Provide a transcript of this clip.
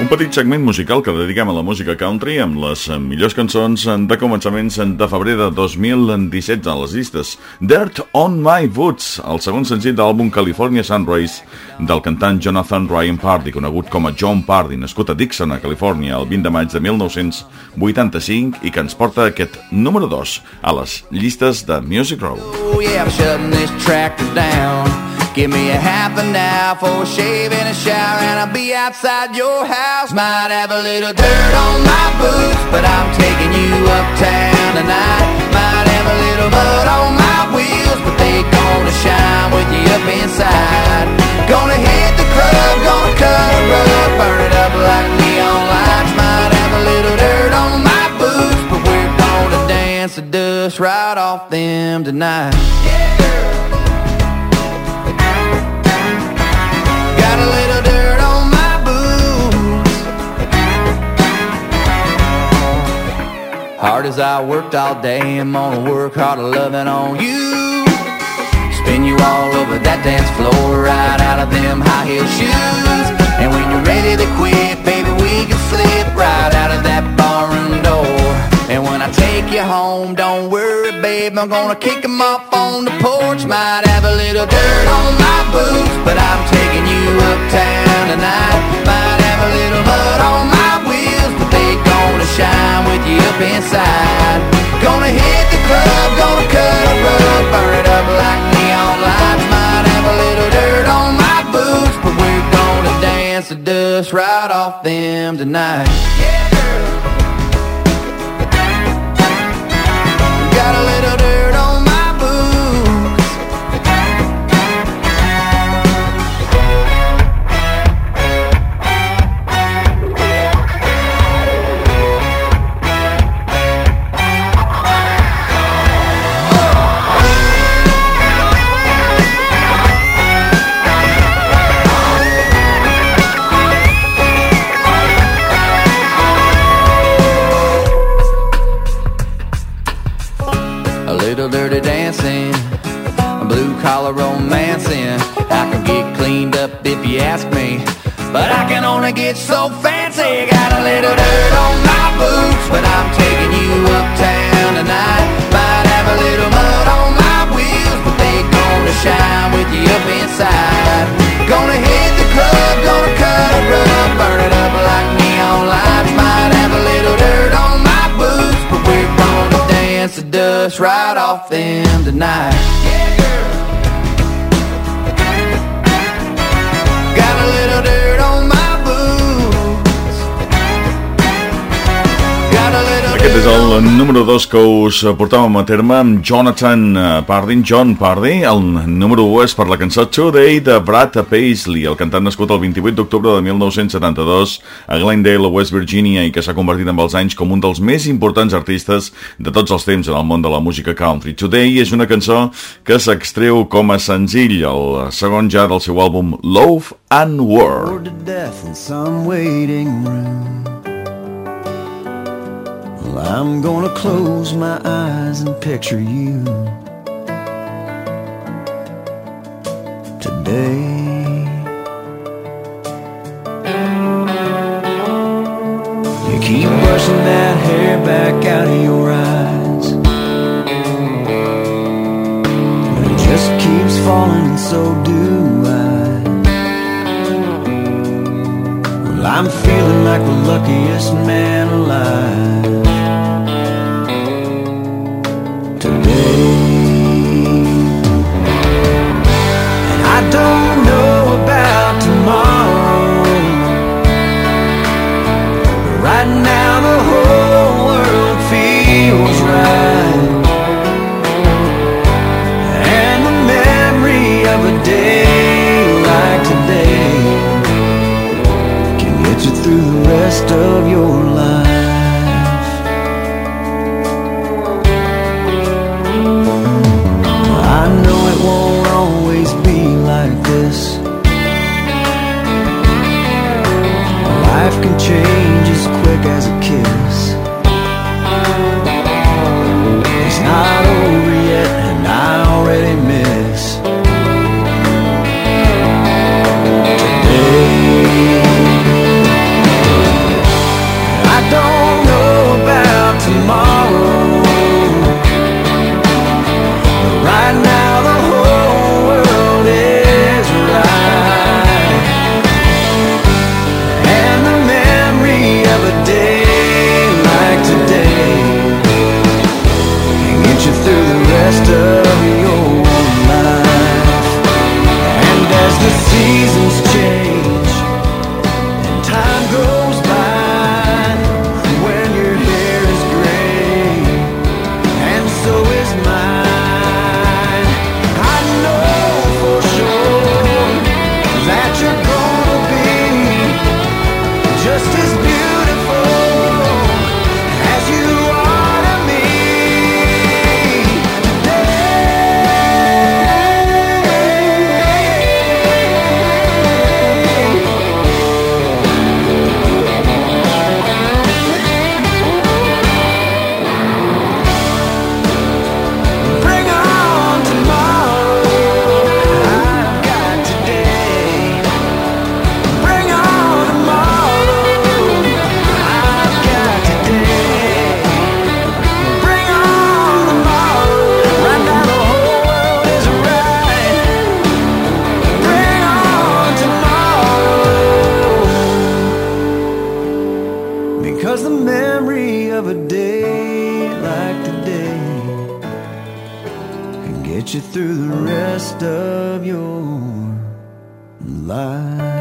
Un petit segment musical que dediquem a la música country amb les millors cançons de començaments de febrer de 2017 a les llistes. Dirt on My Boots, el segon senzill de l'àlbum California Sunrise del cantant Jonathan Ryan Pardy, conegut com a John Pardy, nascut a Dixon, a Califòrnia, el 20 de maig de 1985 i que ens porta aquest número 2 a les llistes de Music Row. Oh yeah, I'm shutting this tractor down Give me a half an hour for a shave and a shower And I'll be outside your house. Might have a little dirt on my boots But I'm taking you uptown tonight. Might have a little mud on my wheels But they gonna shine with you up inside. Gonna hit the club, gonna cut a rug Burn it up like neon lights. Might have a little dirt on my boots But we're gonna dance the dust right off them tonight. Yeah Hard as I worked all day, I'm gonna work harder loving on you. Spin you all over that dance floor, right out of them high heel shoes. And when you're ready to quit, baby, we can slip right out of that barroom door. And when I take you home, don't worry, babe, I'm gonna kick them off on the porch. Might have a little dirt on my boots, but I'm taking you uptown tonight. Might have a little mud on my wheels, but they gonna shine with you up inside. Gonna hit the club, gonna cut a rug, burn it up like neon lights. Might have a little dirt on my boots, but we're gonna dance the dust right off them tonight. Yeah. dancing, blue collar romancing. I can get cleaned up if you ask me, but I can only get so fancy. Got a little dirt on my boots, but I'm taking you uptown tonight. right off them tonight. Número 2 que us portàvem a terme amb Jonathan eh, Pardin, John Pardy. El número 1 és per la cançó Today de Brad Paisley, el cantant nascut el 28 d'octubre de 1972 a Glendale, West Virginia, i que s'ha convertit amb els anys com un dels més importants artistes de tots els temps en el món de la música country. Today és una cançó que s'extreu com a senzill, el segon ja del seu àlbum Love and War. Well, I'm gonna close my eyes and picture you today. You keep brushing that hair back out of your eyes. But it just keeps falling, and so do I. Well, I'm feeling like the luckiest man alive. Don't Cause the memory of a day like today can get you through the rest of your life.